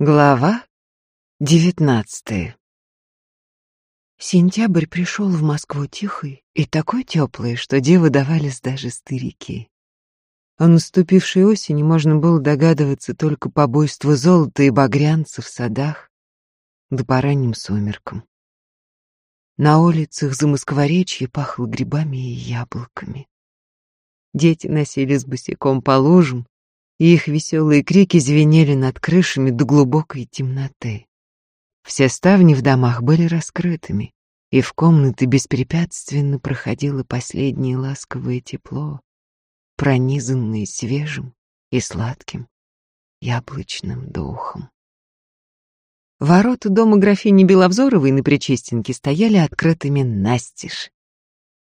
Глава девятнадцатая Сентябрь пришел в Москву тихий и такой теплый, что девы давались даже старики. О наступившей осени можно было догадываться только по буйству золота и багрянца в садах, да по ранним сумеркам. На улицах за Москворечье пахло грибами и яблоками. Дети носились босиком по лужам, и их веселые крики звенели над крышами до глубокой темноты. Все ставни в домах были раскрытыми, и в комнаты беспрепятственно проходило последнее ласковое тепло, пронизанное свежим и сладким яблочным духом. Ворота дома графини Беловзоровой на Причистенке стояли открытыми настежь.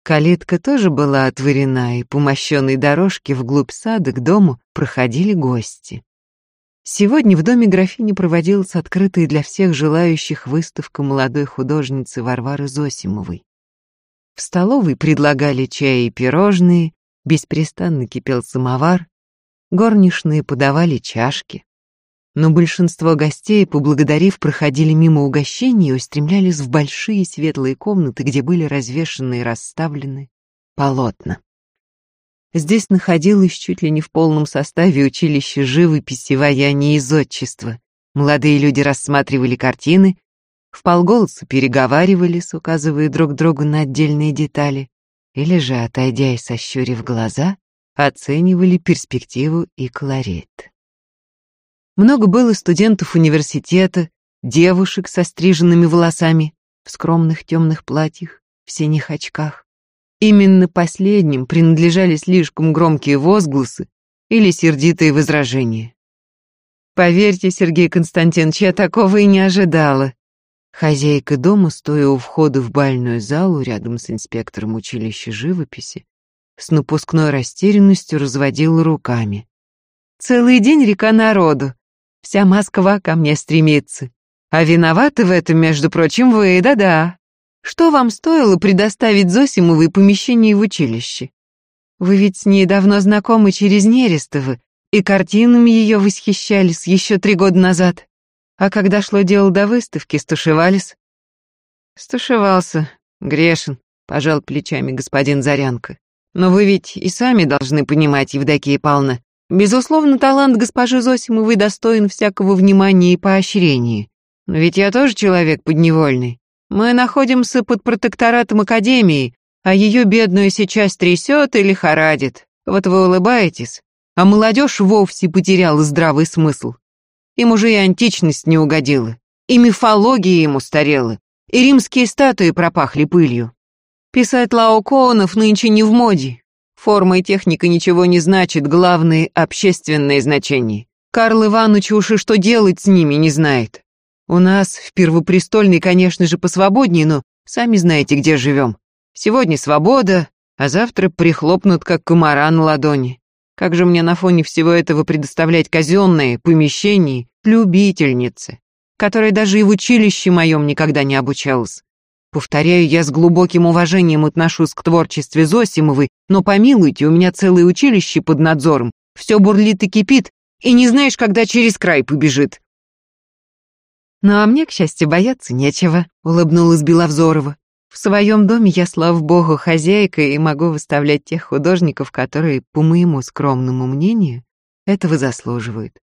Калитка тоже была отворена, и по мощенной дорожке вглубь сада к дому проходили гости. Сегодня в доме графини проводилась открытая для всех желающих выставка молодой художницы Варвары Зосимовой. В столовой предлагали чай и пирожные, беспрестанно кипел самовар, горничные подавали чашки. Но большинство гостей, поблагодарив, проходили мимо угощений и устремлялись в большие светлые комнаты, где были развешаны и расставлены полотна. Здесь находилось чуть ли не в полном составе училище живописи, ваяния и зодчества. Молодые люди рассматривали картины, вполголоса переговаривались, указывая друг другу на отдельные детали, или же, отойдя и сощурив глаза, оценивали перспективу и колорит. Много было студентов университета, девушек со стриженными волосами, в скромных темных платьях, в синих очках. Именно последним принадлежали слишком громкие возгласы или сердитые возражения. Поверьте, Сергей Константинович, я такого и не ожидала. Хозяйка дома, стоя у входа в бальную залу рядом с инспектором училища живописи, с напускной растерянностью разводила руками. Целый день река народу, Вся Москва ко мне стремится. А виноваты в этом, между прочим, вы, да-да. Что вам стоило предоставить Зосимовой помещение в училище? Вы ведь с ней давно знакомы через Нерестова, и картинами ее восхищались еще три года назад. А когда шло дело до выставки, стушевались? Стушевался, грешен, пожал плечами господин Зарянко. Но вы ведь и сами должны понимать, Евдокия Павловна, Безусловно, талант госпожи Зосимовой достоин всякого внимания и поощрения. Ведь я тоже человек подневольный. Мы находимся под протекторатом Академии, а ее бедную сейчас трясет или лихорадит. Вот вы улыбаетесь, а молодежь вовсе потеряла здравый смысл. Им уже и античность не угодила, и мифология им устарела, и римские статуи пропахли пылью. Писать Лаокоонов нынче не в моде, Форма и техника ничего не значит, главное — общественное значение. Карл Иванович уж и что делать с ними не знает. У нас в Первопрестольной, конечно же, посвободнее, но сами знаете, где живем. Сегодня свобода, а завтра прихлопнут, как комара на ладони. Как же мне на фоне всего этого предоставлять казенные помещения любительницы, которая даже и в училище моем никогда не обучалась? Повторяю, я с глубоким уважением отношусь к творчеству Зосимовой, но помилуйте, у меня целое училище под надзором, все бурлит и кипит, и не знаешь, когда через край побежит. Ну а мне, к счастью, бояться нечего, улыбнулась Беловзорова. В своем доме я, слава богу, хозяйка и могу выставлять тех художников, которые, по моему скромному мнению, этого заслуживают.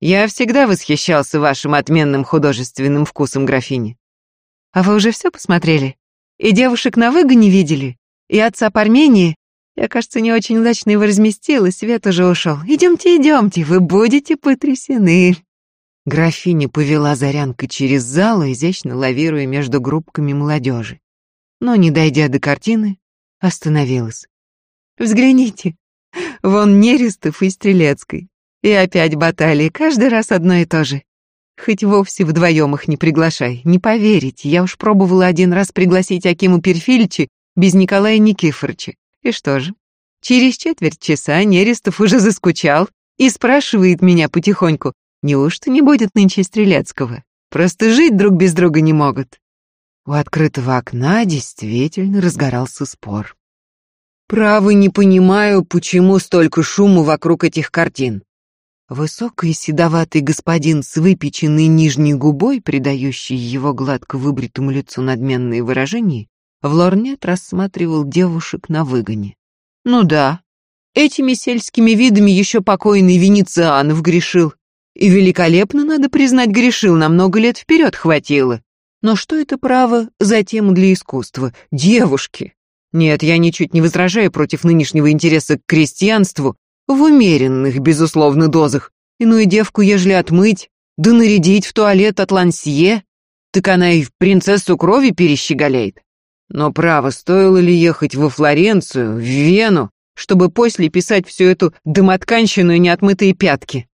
Я всегда восхищался вашим отменным художественным вкусом, графиня. А вы уже все посмотрели? И девушек на выгоне видели? И отца по Армении? Я, кажется, не очень удачно его разместил, и свет уже ушел. Идемте, идемте, вы будете потрясены. Графиня повела Зарянка через зал, изящно лавируя между группками молодежи. Но, не дойдя до картины, остановилась. «Взгляните, вон Нерестов и Стрелецкой. И опять баталии, каждый раз одно и то же. Хоть вовсе вдвоем их не приглашай, не поверите, я уж пробовала один раз пригласить Акиму Перфильчи без Николая Никифоровича. И что же? Через четверть часа Нерестов уже заскучал и спрашивает меня потихоньку, неужто не будет нынче Стрелецкого? Просто жить друг без друга не могут. У открытого окна действительно разгорался спор. Право не понимаю, почему столько шума вокруг этих картин. Высокий седоватый господин с выпеченной нижней губой, придающий его гладко выбритому лицу надменные выражения, в лорнет рассматривал девушек на выгоне. Ну да, этими сельскими видами еще покойный Венецианов грешил. И великолепно, надо признать, грешил, на много лет вперед хватило. Но что это право за тему для искусства? Девушки! Нет, я ничуть не возражаю против нынешнего интереса к крестьянству в умеренных, безусловно, дозах. Иную девку, ежели отмыть, да нарядить в туалет от лансье, так она и в принцессу крови перещеголяет. Но право, стоило ли ехать во Флоренцию, в Вену, чтобы после писать всю эту домотканщину и неотмытые пятки?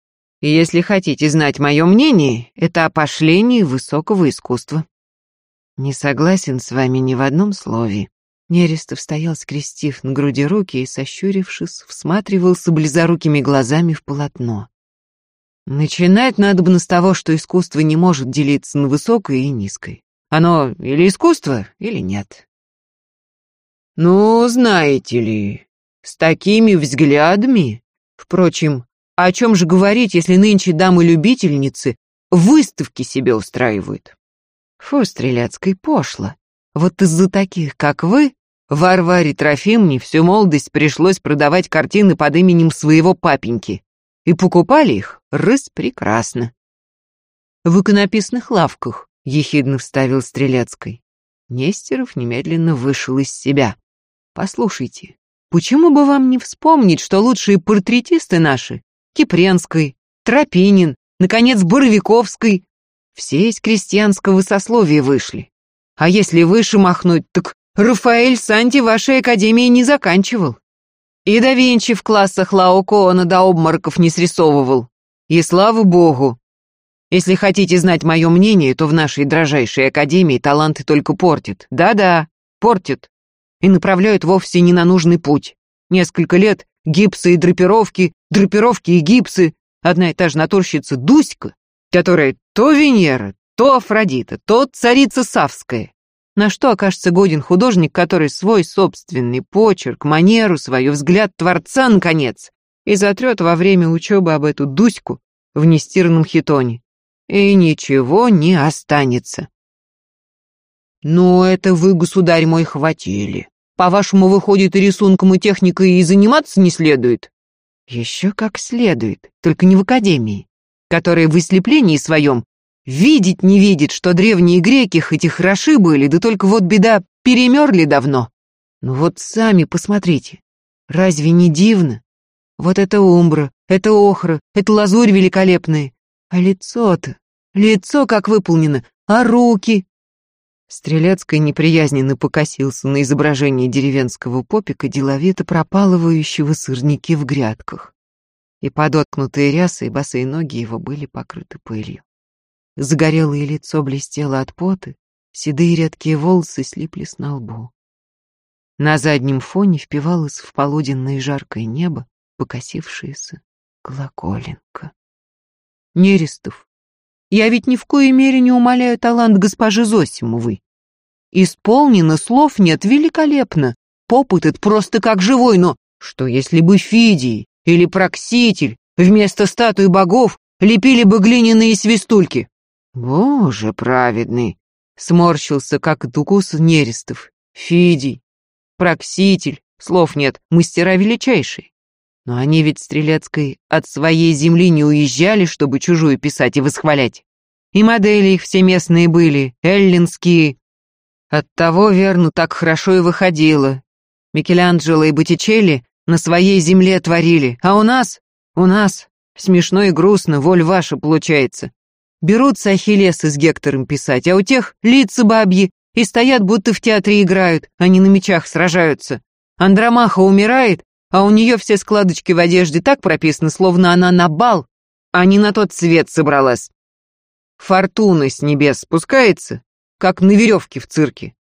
И если хотите знать мое мнение, это опошление высокого искусства. Не согласен с вами ни в одном слове. Нерестов стоял, скрестив на груди руки и, сощурившись, всматривался близорукими глазами в полотно. Начинать надо бы с того, что искусство не может делиться на высокое и низкое. Оно или искусство, или нет. Ну, знаете ли, с такими взглядами... Впрочем, о чем же говорить, если нынче дамы-любительницы выставки себе устраивают? Фу, Стреляцкой пошло. Вот из-за таких, как вы, Варваре Трофимне всю молодость пришлось продавать картины под именем своего папеньки. И покупали их рыс прекрасно. В иконописных лавках, ехидно вставил Стреляцкой. Нестеров немедленно вышел из себя. Послушайте, почему бы вам не вспомнить, что лучшие портретисты наши, Кипренской, Тропинин, наконец, Боровиковской, все из крестьянского сословия вышли. А если выше махнуть, так Рафаэль Санти вашей академии не заканчивал. И да Винчи в классах Лаокоона до обмороков не срисовывал. И слава богу. Если хотите знать мое мнение, то в нашей дрожайшей академии таланты только портят. Да-да, портят. И направляют вовсе не на нужный путь. Несколько лет гипсы и драпировки, драпировки и гипсы. Одна и та же натурщица Дуська которая то Венера, то Афродита, то царица Савская. На что окажется годен художник, который свой собственный почерк, манеру, свою взгляд Творца, наконец, и затрет во время учебы об эту Дуську в нестиранном хитоне. И ничего не останется. «Ну, это вы, государь мой, хватили. По-вашему, выходит, и рисунком, и техникой и заниматься не следует?» «Еще как следует, только не в академии который в ослеплении своем видеть не видит, что древние греки хоть и хороши были, да только вот беда, перемерли давно. Ну вот сами посмотрите, разве не дивно? Вот это умбра, это охра, это лазурь великолепная. А лицо-то, лицо как выполнено, а руки? Стрелецкий неприязненно покосился на изображение деревенского попика, деловито пропалывающего сырники в грядках и подоткнутые рясы и босые ноги его были покрыты пылью. Загорелое лицо блестело от пота, седые редкие волосы слиплись на лбу. На заднем фоне впивалось в полуденное жаркое небо покосившаяся колоколенка. Нерестов, я ведь ни в коей мере не умоляю талант госпожи Зосимовой. Исполнено, слов нет, великолепно. Поп этот просто как живой, но что если бы Фидий или Прокситель вместо статуи богов лепили бы глиняные свистульки. Боже праведный, сморщился, как от укуса нерестов. Фидий, Прокситель, слов нет, мастера величайшие. Но они ведь Стрелецкой от своей земли не уезжали, чтобы чужую писать и восхвалять. И модели их все местные были, эллинские. Оттого, верно, так хорошо и выходило. Микеланджело и Боттичелли на своей земле творили, а у нас, у нас, смешно и грустно, воль ваша получается. Берутся Ахиллесы с Гектором писать, а у тех лица бабьи, и стоят, будто в театре играют, а не на мечах сражаются. Андромаха умирает, а у нее все складочки в одежде так прописаны, словно она на бал, а не на тот свет собралась. Фортуна с небес спускается, как на веревке в цирке.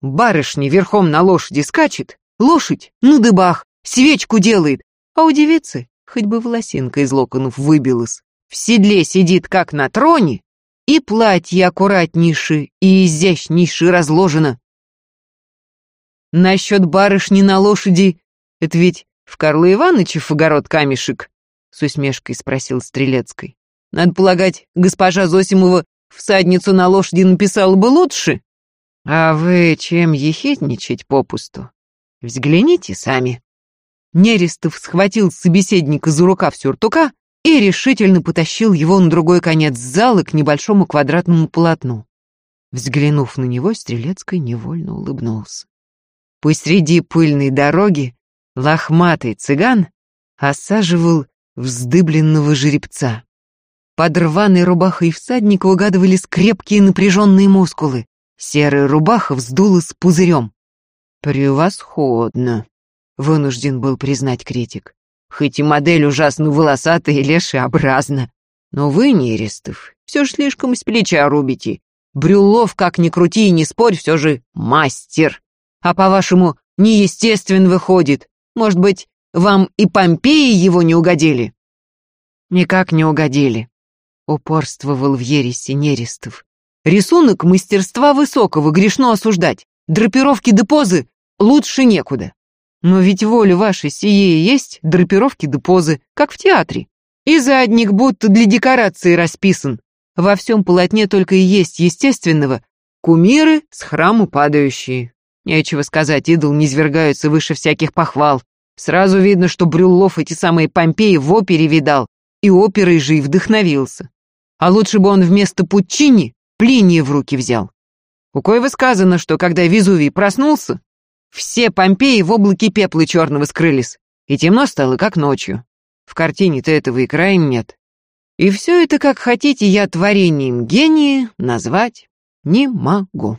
Барышня верхом на лошади скачет, лошадь на дыбах, свечку делает, а у девицы хоть бы волосинка из локонов выбилась. В седле сидит, как на троне, и платье аккуратнейше и изящнейше разложено. Насчет барышни на лошади, это ведь в Карла Ивановичев огород камешек. с усмешкой спросил Стрелецкой. Надо полагать, госпожа Зосимова всадницу на лошади написала бы лучше. А вы чем ехидничать попусту? Взгляните сами. Нерестов схватил собеседника за рукав сюртука и решительно потащил его на другой конец зала к небольшому квадратному полотну. Взглянув на него, Стрелецкий невольно улыбнулся. Посреди пыльной дороги лохматый цыган осаживал вздыбленного жеребца. Под рваной рубахой всадника угадывались крепкие напряженные мускулы. Серая рубаха вздулась пузырем. «Превосходно!» — вынужден был признать критик. «Хоть и модель ужасно волосатая и лешеобразна. Но вы, Нерестов, все ж слишком с плеча рубите. Брюллов, как ни крути и не спорь, все же мастер. А по-вашему, неестествен выходит. Может быть, вам и Помпеи его не угодили?» «Никак не угодили», — упорствовал в ересе Нерестов. «Рисунок мастерства высокого грешно осуждать. Драпировки да позы лучше некуда. Но ведь воля ваша сие есть драпировки да позы, как в театре. И задник будто для декорации расписан. Во всем полотне только и есть естественного кумиры с храму падающие. Нечего сказать, идол не свергаются выше всяких похвал. Сразу видно, что Брюллов эти самые Помпеи в опере видал, и оперой же и вдохновился. А лучше бы он вместо Пуччини Плиния в руки взял. У Коева сказано, что когда Везувий проснулся, все Помпеи в облаке пепла черного скрылись, и темно стало, как ночью. В картине-то этого и краем нет. И все это, как хотите, я творением гения назвать не могу.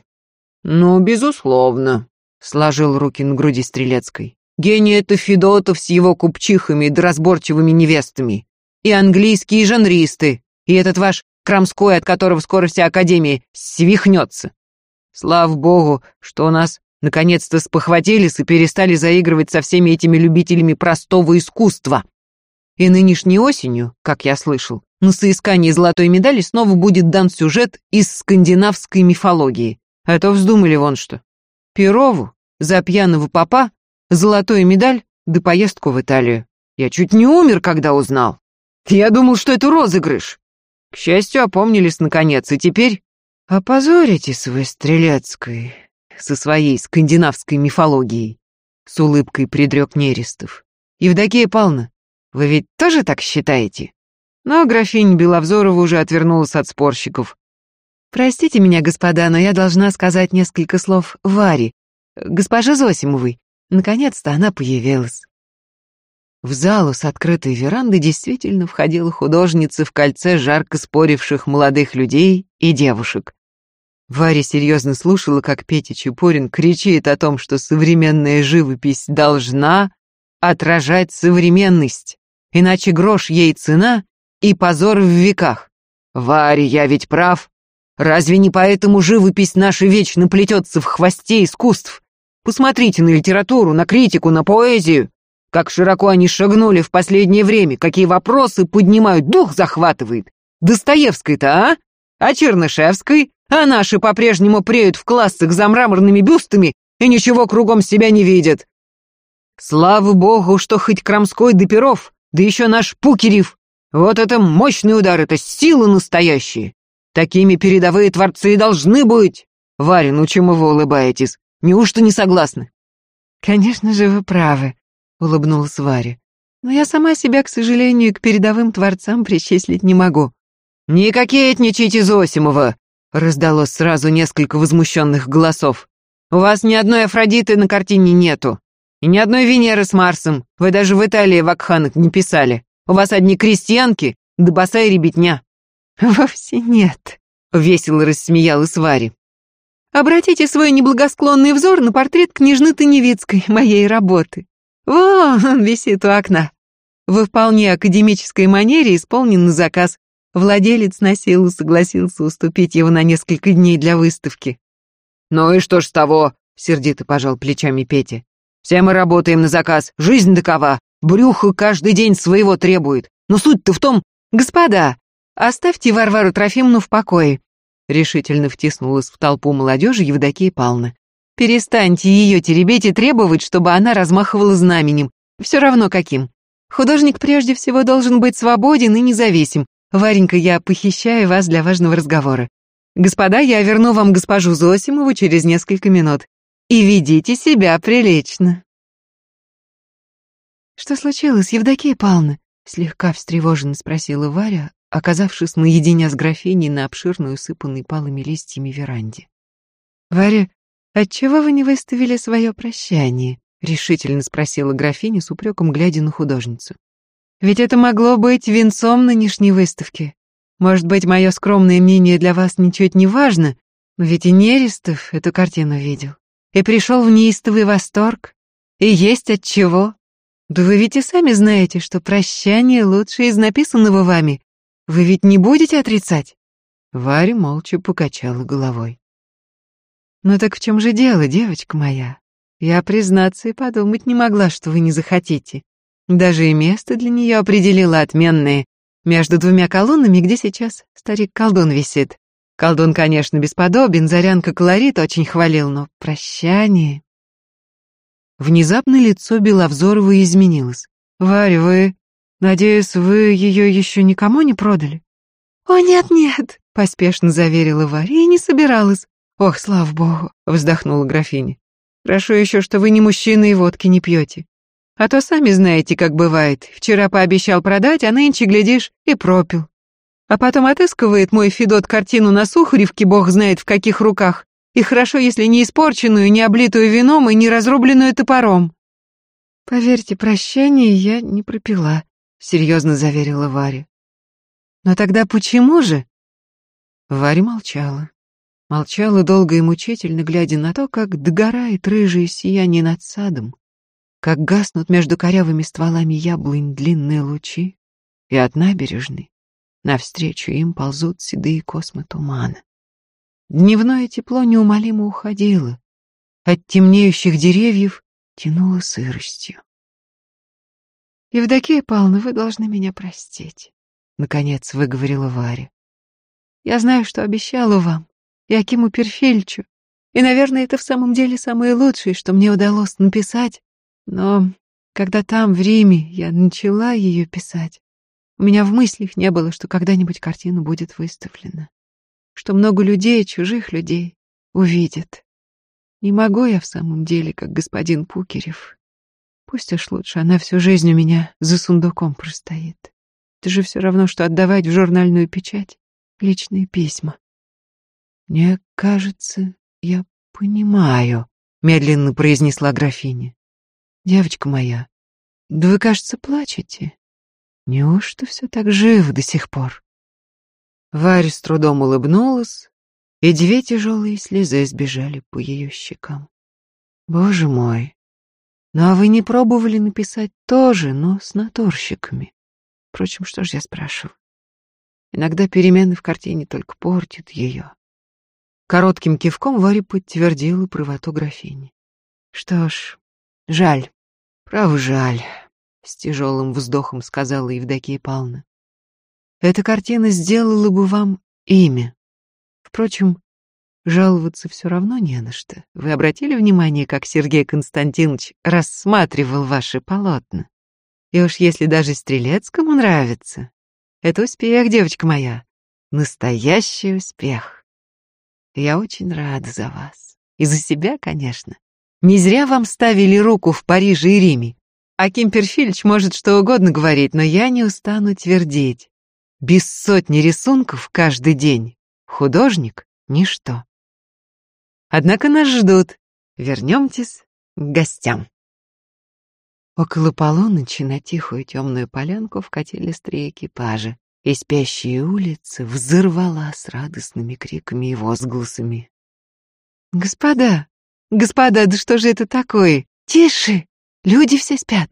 «Ну, безусловно», — сложил руки на груди Стрелецкой. «Гений — это Федотов с его купчихами да разборчивыми невестами, и английские жанристы, и этот ваш Крамской, от которого скоро вся Академия свихнется. Слава богу, что у нас наконец-то спохватились и перестали заигрывать со всеми этими любителями простого искусства. И нынешней осенью, как я слышал, на соискание золотой медали снова будет дан сюжет из скандинавской мифологии. А то вздумали вон что. Перову за пьяного папа золотую медаль да поездку в Италию. Я чуть не умер, когда узнал. Я думал, что это розыгрыш. К счастью, опомнились наконец, и теперь опозорите свой Стрелецкой со своей скандинавской мифологией. С улыбкой предрек Нерестов. Евдокия Павловна, вы ведь тоже так считаете? Но графиня Беловзорова уже отвернулась от спорщиков. «Простите меня, господа, но я должна сказать несколько слов Варе, госпоже Зосимовой. Наконец-то она появилась». В залу с открытой верандой действительно входила художница в кольце жарко споривших молодых людей и девушек. Варя серьезно слушала, как Петя Чепурин кричит о том, что современная живопись должна отражать современность, иначе грош ей цена и позор в веках. Варя, я ведь прав. Разве не поэтому живопись наша вечно плетется в хвосте искусств? Посмотрите на литературу, на критику, на поэзию. Как широко они шагнули в последнее время, какие вопросы поднимают, дух захватывает. Достоевской-то, а? А Чернышевской? А наши по-прежнему преют в классах за мраморными бюстами и ничего кругом себя не видят. Слава богу, что хоть Крамской да Перов, да еще наш Пукерев. Вот это мощный удар, это сила настоящая. Такими передовые творцы и должны быть. Варя, ну чему вы улыбаетесь? Неужто не согласны? Конечно же, вы правы, улыбнулась Варя. Но я сама себя, к сожалению, к передовым творцам причислить не могу. Не кокетничайте, Зосимова, раздалось сразу несколько возмущенных голосов. У вас ни одной Афродиты на картине нету. И ни одной Венеры с Марсом. Вы даже в Италии в Акханах не писали. У вас одни крестьянки, да босая ребятня. «Вовсе нет», — весело рассмеялась Варя. «Обратите свой неблагосклонный взор на портрет княжны Таневицкой, моей работы. Вон он висит у окна. Во вполне академической манере исполнен на заказ. Владелец на силу согласился уступить его на несколько дней для выставки». «Ну и что ж с того?» — сердито пожал плечами Петя. «Все мы работаем на заказ, жизнь такова, брюхо каждый день своего требует. Но суть-то в том, господа, «Оставьте Варвару Трофимовну в покое», — решительно втиснулась в толпу молодежи Евдокия Павловна. «Перестаньте ее теребить и требовать, чтобы она размахивала знаменем, все равно каким. Художник прежде всего должен быть свободен и независим. Варенька, я похищаю вас для важного разговора. Господа, я верну вам госпожу Зосимову через несколько минут. И ведите себя прилично. Что случилось, Евдокия Павловна? Слегка встревоженно спросила Варя, оказавшись наедине с графиней на обширной, усыпанной палыми листьями веранде. «Варя, отчего вы не выставили свое прощание?» — решительно спросила графиня с упреком, глядя на художницу. «Ведь это могло быть венцом нынешней выставки. Может быть, мое скромное мнение для вас ничуть не важно, но ведь и Нерестов эту картину видел. И пришел в неистовый восторг. И есть от чего. Да вы ведь и сами знаете, что прощание лучше из написанного вами. Вы ведь не будете отрицать?» Варя молча покачала головой. «Ну так в чем же дело, девочка моя? Я, признаться, и подумать не могла, что вы не захотите. Даже и место для нее определила отменное, между двумя колоннами, где сейчас старик-колдун висит. Колдун, конечно, бесподобен, Зарянка колорит очень хвалил, но прощание... Внезапно лицо Беловзорова изменилось. «Варя, вы... Надеюсь, вы ее еще никому не продали?» «О, нет-нет», — поспешно заверила Варя, и не собиралась. «Ох, слава богу», — вздохнула графиня. «Хорошо еще, что вы не мужчина и водки не пьете. А то сами знаете, как бывает. Вчера пообещал продать, а нынче, глядишь, и пропил. А потом отыскивает мой Федот картину на Сухаревке, бог знает в каких руках, и хорошо, если не испорченную, не облитую вином и не разрубленную топором. Поверьте, прощения я не пропила, серьезно заверила Варя. Но тогда почему же? Варя молчала. Молчала долго и мучительно, глядя на то, как догорает рыжее сияние над садом, как гаснут между корявыми стволами яблонь длинные лучи, и от набережной навстречу им ползут седые космы тумана. Дневное тепло неумолимо уходило. От темнеющих деревьев тянуло сыростью. «Евдокия Павловна, вы должны меня простить», — наконец выговорила Варя. «Я знаю, что обещала вам, и Акиму Перфельчу, и, наверное, это в самом деле самое лучшее, что мне удалось написать, но когда там, в Риме, я начала ее писать, у меня в мыслях не было, что когда-нибудь картина будет выставлена что много людей, чужих людей, увидят. Не могу я в самом деле, как господин Пукерев. Пусть уж лучше она всю жизнь у меня за сундуком простоит. Это же все равно, что отдавать в журнальную печать личные письма. Мне кажется, я понимаю, медленно произнесла графиня. Девочка моя, да вы, кажется, плачете. Неужто все так живо до сих пор? Варя с трудом улыбнулась, и две тяжелые слезы сбежали по ее щекам. Боже мой! Ну а вы не пробовали написать тоже, но с натурщиками? Впрочем, что ж я спрашиваю? Иногда перемены в картине только портят ее. Коротким кивком Варя подтвердила правоту графини. Что ж, жаль, право жаль, с тяжелым вздохом сказала Евдокия Павловна. Эта картина сделала бы вам имя. Впрочем, жаловаться все равно не на что. Вы обратили внимание, как Сергей Константинович рассматривал ваши полотна? И уж если даже Стрелецкому нравится, это успех, девочка моя. Настоящий успех. Я очень рада за вас. И за себя, конечно. Не зря вам ставили руку в Париже и Риме. А Ким Перфильч может что угодно говорить, но я не устану твердить. Без сотни рисунков каждый день художник — ничто. Однако нас ждут. Вернемтесь к гостям. Около полуночи на тихую темную полянку вкатили три экипажа, и спящие улицы взорвала с радостными криками и возгласами. «Господа! Господа, да что же это такое? Тише! Люди все спят!»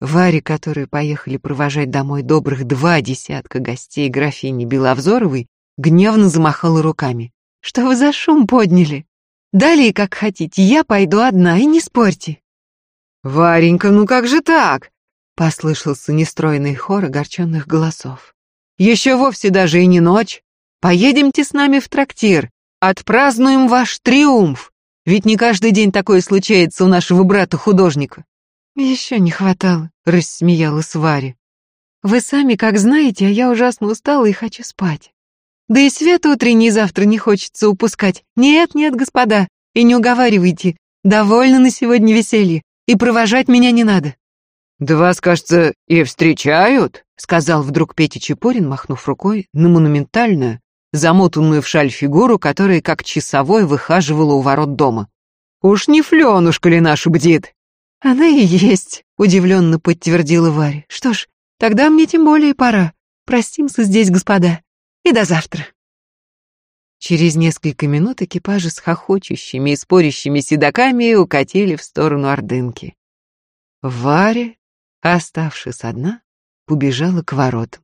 Варе, которые поехали провожать домой добрых два десятка гостей графини Беловзоровой, гневно замахала руками. «Что вы за шум подняли? Далее, как хотите, я пойду одна, и не спорьте». «Варенька, ну как же так?» — послышался нестройный хор огорченных голосов. «Еще вовсе даже и не ночь. Поедемте с нами в трактир, отпразднуем ваш триумф, ведь не каждый день такое случается у нашего брата-художника». Еще не хватало, рассмеялась Варя. Вы сами как знаете, а я ужасно устала и хочу спать. Да и свет утренний завтра не хочется упускать. Нет, нет, господа, и не уговаривайте. Довольно на сегодня веселье, и провожать меня не надо. «Да вас, кажется, и встречают», — сказал вдруг Петя Чепурин, махнув рукой на монументальную, замотанную в шаль фигуру, которая как часовой выхаживала у ворот дома. «Уж не Фленушка ли наша бдит?» «Она и есть», — удивленно подтвердила Варя. «Что ж, тогда мне тем более пора. Простимся здесь, господа, и до завтра». Через несколько минут экипажи с хохочущими и спорящими седоками укатили в сторону Ордынки. Варя Оставшись одна, убежала к воротам.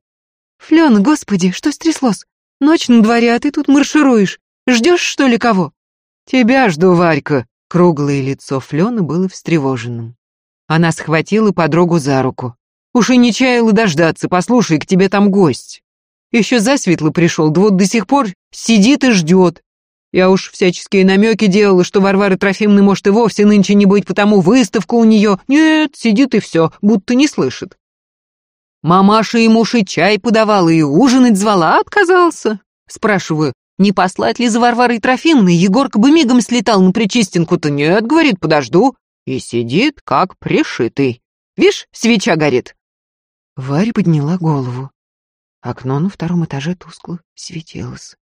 «Флёна, господи, что стряслось? Ночь на дворе, а ты тут маршируешь. Ждешь, что ли, кого?» «Тебя жду, Варька!» Круглое лицо Флёны было встревоженным. Она схватила подругу за руку. «Уж и не чаяла дождаться, послушай, к тебе там гость. Еще засветло пришел, да вот до сих пор сидит и ждет. Я уж всяческие намеки делала, что Варвары Трофимовны может и вовсе нынче не быть, потому выставка у нее. Нет, сидит и все, будто не слышит. Мамаша ему и чай подавала, и ужинать звала, а отказался. Спрашиваю, не послать ли за Варварой Трофимовной? Егорка бы мигом слетал на Причистинку-то. Нет, говорит, подожду. И сидит, как пришитый. Вишь, свеча горит. Варя подняла голову. Окно на втором этаже тускло светилось.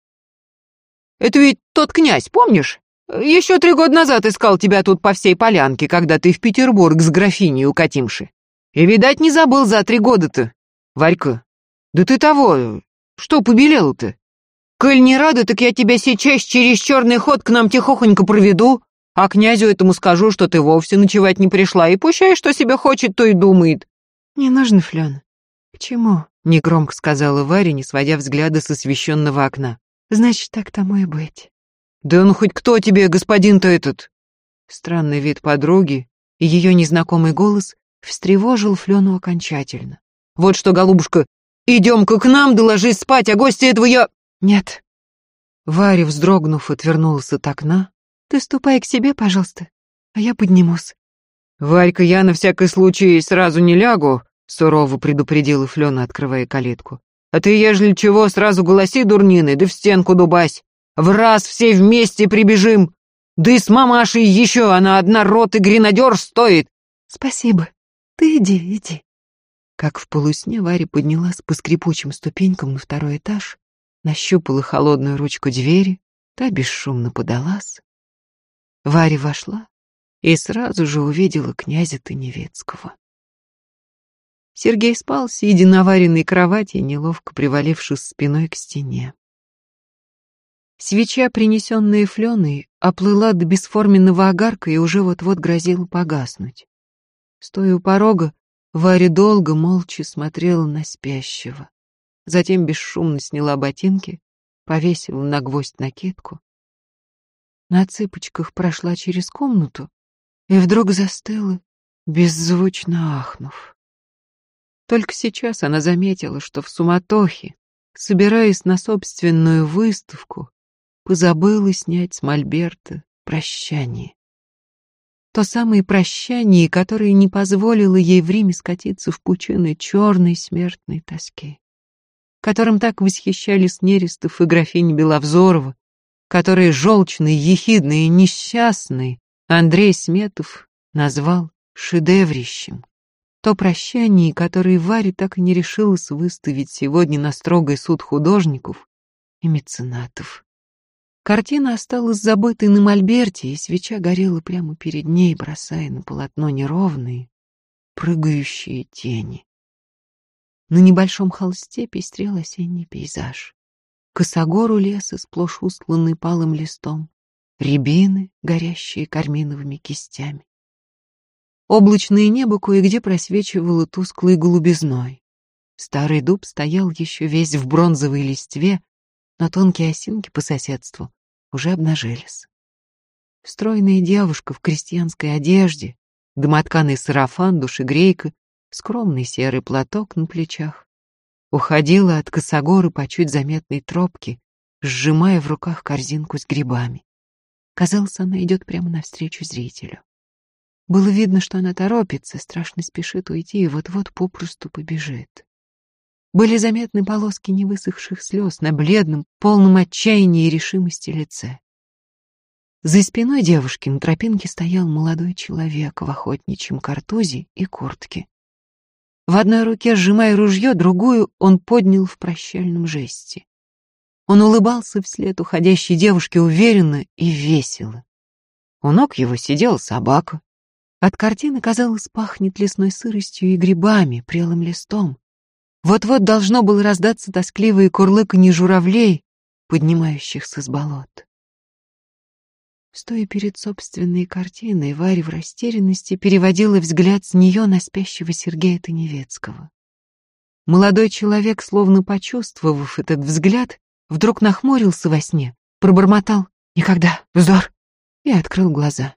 Это ведь тот князь, помнишь? Еще три года назад искал тебя тут по всей полянке, когда ты в Петербург с графиней укатимши. И, видать, не забыл за три года-то. Варька, да ты того, что побелел-то? Коль не рада, так я тебя сейчас через черный ход к нам тихохонько проведу, а князю этому скажу, что ты вовсе ночевать не пришла, и пущай, что себе хочет, то и думает. Не нужно, Флён. К чему? Негромко сказала Варя, не сводя взгляда с освещенного окна. Значит, так тому и быть. Да ну хоть кто тебе, господин-то этот? Странный вид подруги и ее незнакомый голос встревожил Флену окончательно. Вот что, голубушка, идем-ка к нам, доложись спать, а гости этого я... Нет. Варя, вздрогнув, отвернулась от окна. Ты ступай к себе, пожалуйста, а я поднимусь. Варька, я на всякий случай сразу не лягу, сурово предупредила Флена, открывая калитку. А ты, ежели чего, сразу голоси дурнины, да в стенку дубась. В раз все вместе прибежим. Да и с мамашей еще она одна рот и гренадер стоит. Спасибо. Ты иди, иди. Как в полусне Варя поднялась по скрипучим ступенькам на второй этаж, нащупала холодную ручку двери, та бесшумно подалась. Варя вошла и сразу же увидела князя Таневецкого. Сергей спал, сидя на вареной кровати, неловко привалившись спиной к стене. Свеча, принесенная Фленой, оплыла до бесформенного огарка и уже вот-вот грозила погаснуть. Стоя у порога, Варя долго, молча смотрела на спящего. Затем бесшумно сняла ботинки, повесила на гвоздь накидку. На цыпочках прошла через комнату и вдруг застыла, беззвучно ахнув. Только сейчас она заметила, что в суматохе, собираясь на собственную выставку, позабыла снять с Мольберта прощание. То самое прощание, которое не позволило ей в Риме скатиться в пучины черной смертной тоски, которым так восхищались Нерестов и графиня Беловзорова, которые желчный, ехидный и несчастный Андрей Сметов назвал шедеврищем. То прощание, которое Варя так и не решилась выставить сегодня на строгий суд художников и меценатов. Картина осталась забытой на мольберте, и свеча горела прямо перед ней, бросая на полотно неровные, прыгающие тени. На небольшом холсте пестрел осенний пейзаж. Косогору леса, сплошь устланный палым листом, рябины, горящие карминовыми кистями. Облачное небо кое-где просвечивало тусклой голубизной. Старый дуб стоял еще весь в бронзовой листве, но тонкие осинки по соседству уже обнажились. Стройная девушка в крестьянской одежде, домотканый сарафан, душегрейка, скромный серый платок на плечах, уходила от косогоры по чуть заметной тропке, сжимая в руках корзинку с грибами. Казалось, она идет прямо навстречу зрителю. Было видно, что она торопится, страшно спешит уйти и вот-вот попросту побежит. Были заметны полоски невысохших слез на бледном, полном отчаяния и решимости лице. За спиной девушки на тропинке стоял молодой человек в охотничьем картузе и куртке. В одной руке, сжимая ружье, другую он поднял в прощальном жесте. Он улыбался вслед уходящей девушке уверенно и весело. У ног его сидела собака. От картины, казалось, пахнет лесной сыростью и грибами, прелым листом. Вот-вот должно было раздаться тоскливые курлыканье журавлей, поднимающихся с болот. Стоя перед собственной картиной, Варя в растерянности переводила взгляд с нее на спящего Сергея Таневецкого. Молодой человек, словно почувствовав этот взгляд, вдруг нахмурился во сне, пробормотал «Никогда, вздор!» и открыл глаза.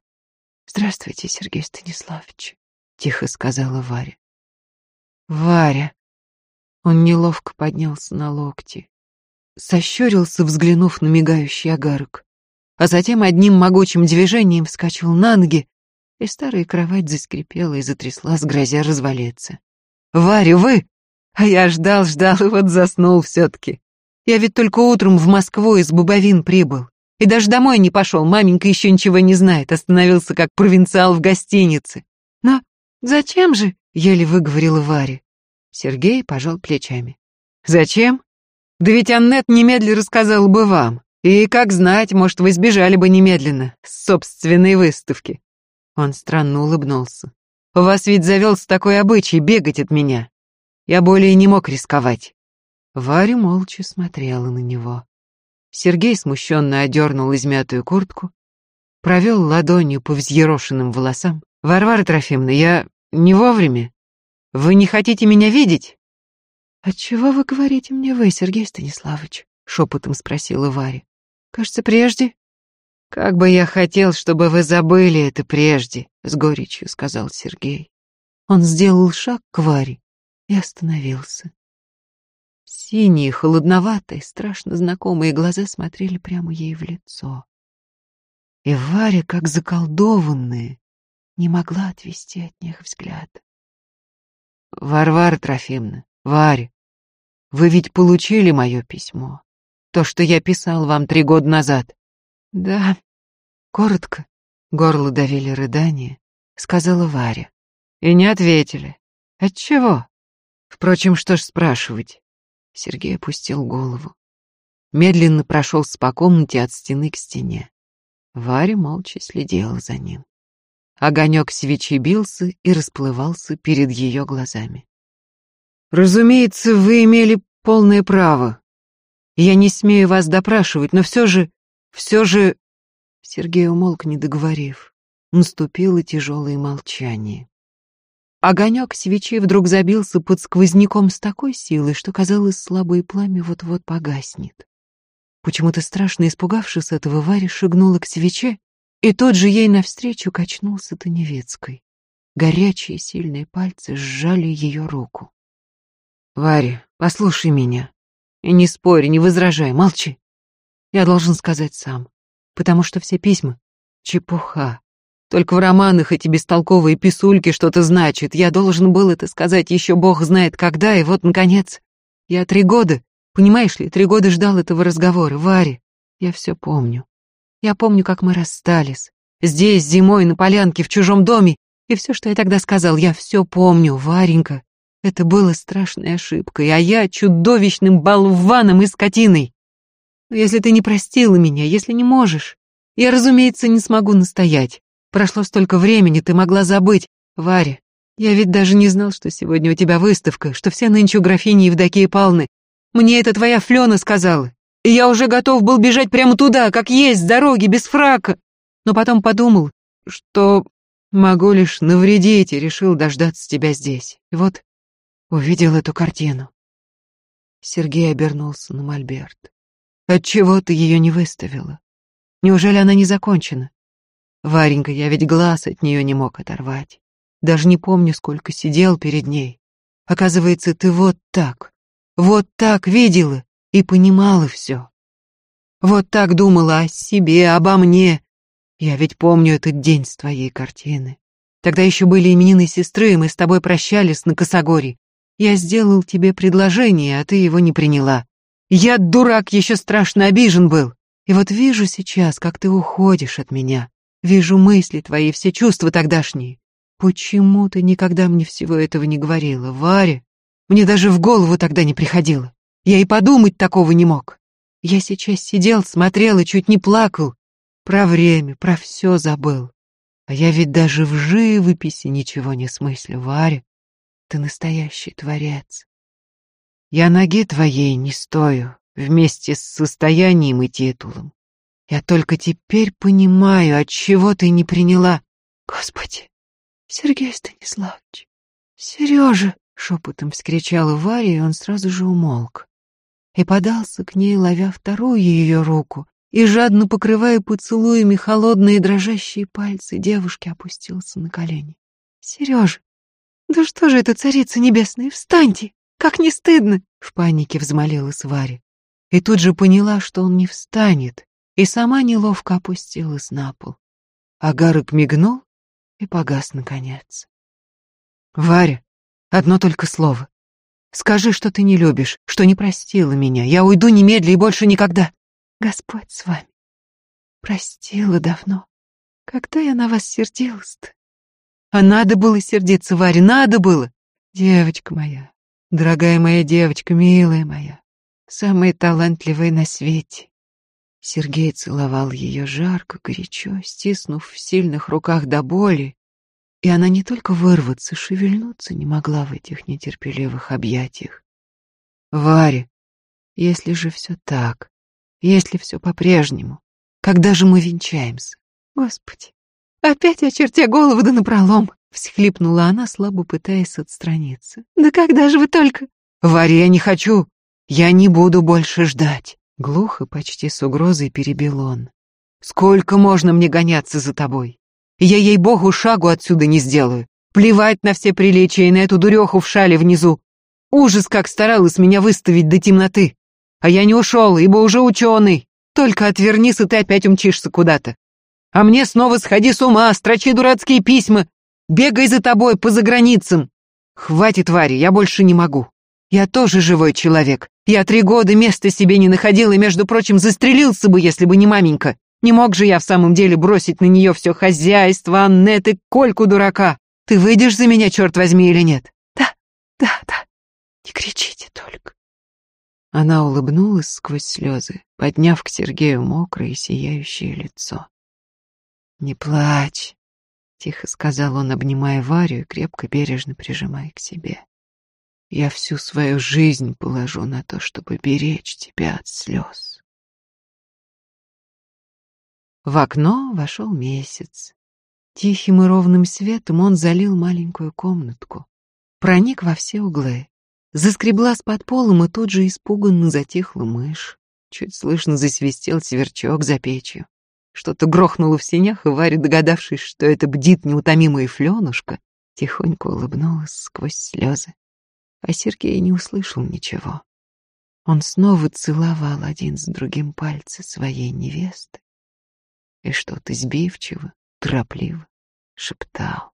«Здравствуйте, Сергей Станиславович», — тихо сказала Варя. «Варя!» Он неловко поднялся на локти, сощурился, взглянув на мигающий огарок а затем одним могучим движением вскочил на ноги, и старая кровать заскрипела и затряслась, грозя развалиться. «Варя, вы!» А я ждал, ждал и вот заснул все-таки. Я ведь только утром в Москву из Бубовин прибыл. И даже домой не пошел, маменька еще ничего не знает, остановился как провинциал в гостинице. Но зачем же? Еле выговорила Варя. Сергей пожал плечами. Зачем? Да ведь Аннет немедленно рассказала бы вам. И, как знать, может, вы сбежали бы немедленно с собственной выставки. Он странно улыбнулся. У вас ведь завелся такой обычай бегать от меня. Я более не мог рисковать. Варя молча смотрела на него. Сергей смущенно одернул измятую куртку, провел ладонью по взъерошенным волосам. «Варвара Трофимовна, я не вовремя. Вы не хотите меня видеть?» «Отчего вы говорите мне вы, Сергей Станиславович?» — шепотом спросила Варя. Кажется, прежде. Как бы я хотел, чтобы вы забыли это прежде, с горечью сказал Сергей. Он сделал шаг к Варе и остановился. Синие, холодноватые, страшно знакомые глаза смотрели прямо ей в лицо. И Варя, как заколдованная, не могла отвести от них взгляд. «Варвара Трофимовна, Варя, вы ведь получили мое письмо?» То, что я писал вам три года назад. Да, коротко, горло давили рыдания, сказала Варя. И не ответили. Отчего? Впрочем, что ж спрашивать? Сергей опустил голову. Медленно прошелся по комнате от стены к стене. Варя молча следила за ним. Огонек свечи бился и расплывался перед ее глазами. «Разумеется, вы имели полное право я не смею вас допрашивать, но все же... все же...» Сергей умолк, не договорив. Наступило тяжелое молчание. Огонек свечи вдруг забился под сквозняком с такой силой, что, казалось, слабое пламя вот-вот погаснет. Почему-то страшно испугавшись этого, Варя шагнула к свече, и тот же ей навстречу качнулся Таневецкой. Горячие сильные пальцы сжали ее руку. «Варя, послушай меня», и не спорь, не возражай, молчи. Я должен сказать сам, потому что все письма — чепуха. Только в романах эти бестолковые писульки что-то значат. Я должен был это сказать еще бог знает когда, и вот, наконец, я три года, понимаешь ли, три года ждал этого разговора, Варе. Я все помню. Я помню, как мы расстались. Здесь, зимой, на полянке, в чужом доме. И все, что я тогда сказал, я все помню, Варенька. Это было страшной ошибкой, а я чудовищным болваном и скотиной. Но если ты не простила меня, если не можешь, я, разумеется, не смогу настоять. Прошло столько времени, ты могла забыть. Варя, я ведь даже не знал, что сегодня у тебя выставка, что все нынче у графини Евдокии Павловны. Мне это твоя Флена сказала. И я уже готов был бежать прямо туда, как есть, с дороги, без фрака. Но потом подумал, что могу лишь навредить и решил дождаться тебя здесь. И вот увидел эту картину. Сергей обернулся на Мольберт. Отчего ты ее не выставила? Неужели она не закончена? Варенька, я ведь глаз от нее не мог оторвать. Даже не помню, сколько сидел перед ней. Оказывается, ты вот так, вот так видела и понимала все. Вот так думала о себе, обо мне. Я ведь помню этот день с твоей картины. Тогда еще были именины сестры, и мы с тобой прощались на Косогоре. Я сделал тебе предложение, а ты его не приняла. Я, дурак, еще страшно обижен был. И вот вижу сейчас, как ты уходишь от меня. Вижу мысли твои, все чувства тогдашние. Почему ты никогда мне всего этого не говорила, Варя? Мне даже в голову тогда не приходило. Я и подумать такого не мог. Я сейчас сидел, смотрел и чуть не плакал. Про время, про все забыл. А я ведь даже в живописи ничего не смыслю, Варя. Ты настоящий творец. Я ноги твоей не стою вместе с состоянием и титулом. Я только теперь понимаю, от чего ты не приняла. Господи, Сергей Станиславович, Сережа, шепотом вскричала Варя, и он сразу же умолк. И подался к ней, ловя вторую ее руку, и, жадно покрывая поцелуями холодные дрожащие пальцы, девушки опустился на колени. Сережа, «Да что же это, царица небесная, встаньте! Как не стыдно!» В панике взмолилась Варя. И тут же поняла, что он не встанет, и сама неловко опустилась на пол. Агарок мигнул и погас наконец. «Варя, одно только слово. Скажи, что ты не любишь, что не простила меня. Я уйду немедля и больше никогда. Господь с вами. Простила давно. Когда я на вас сердилась-то? А надо было сердиться, Варя, надо было. Девочка моя, дорогая моя девочка, милая моя, самая талантливая на свете. Сергей целовал ее жарко, горячо, стиснув в сильных руках до боли, и она не только вырваться, шевельнуться не могла в этих нетерпеливых объятиях. Варя, если же все так, если все по-прежнему, когда же мы венчаемся? Господи, Опять очертя голову да напролом, всхлипнула она, слабо пытаясь отстраниться. Да когда же вы только... Варя, я не хочу. Я не буду больше ждать. Глухо, почти с угрозой перебил он. Сколько можно мне гоняться за тобой? Я, ей-богу, шагу отсюда не сделаю. Плевать на все приличия и на эту дуреху в шале внизу. Ужас, как старалась меня выставить до темноты. А я не ушел, ибо уже ученый. Только отвернись, и ты опять умчишься куда-то. А мне снова сходи с ума, строчи дурацкие письма, бегай за тобой по заграницам. Хватит, Варя, я больше не могу. Я тоже живой человек. Я три года места себе не находил и, между прочим, застрелился бы, если бы не маменька. Не мог же я в самом деле бросить на нее все хозяйство, Аннеты, Кольку дурака. Ты выйдешь за меня, черт возьми, или нет? Да, да, да. Не кричите только. Она улыбнулась сквозь слезы, подняв к Сергею мокрое и сияющее лицо. «Не плачь», — тихо сказал он, обнимая Варю и крепко, бережно прижимая к себе. «Я всю свою жизнь положу на то, чтобы беречь тебя от слез». В окно вошел месяц. Тихим и ровным светом он залил маленькую комнатку, проник во все углы. Заскреблась под полом, и тут же испуганно затихла мышь. Чуть слышно засвистел сверчок за печью. Что-то грохнуло в сенях, и Варя, догадавшись, что это бдит неутомимая Фленушка, тихонько улыбнулась сквозь слезы. А Сергей не услышал ничего. Он снова целовал один с другим пальцы своей невесты и что-то сбивчиво, торопливо шептал.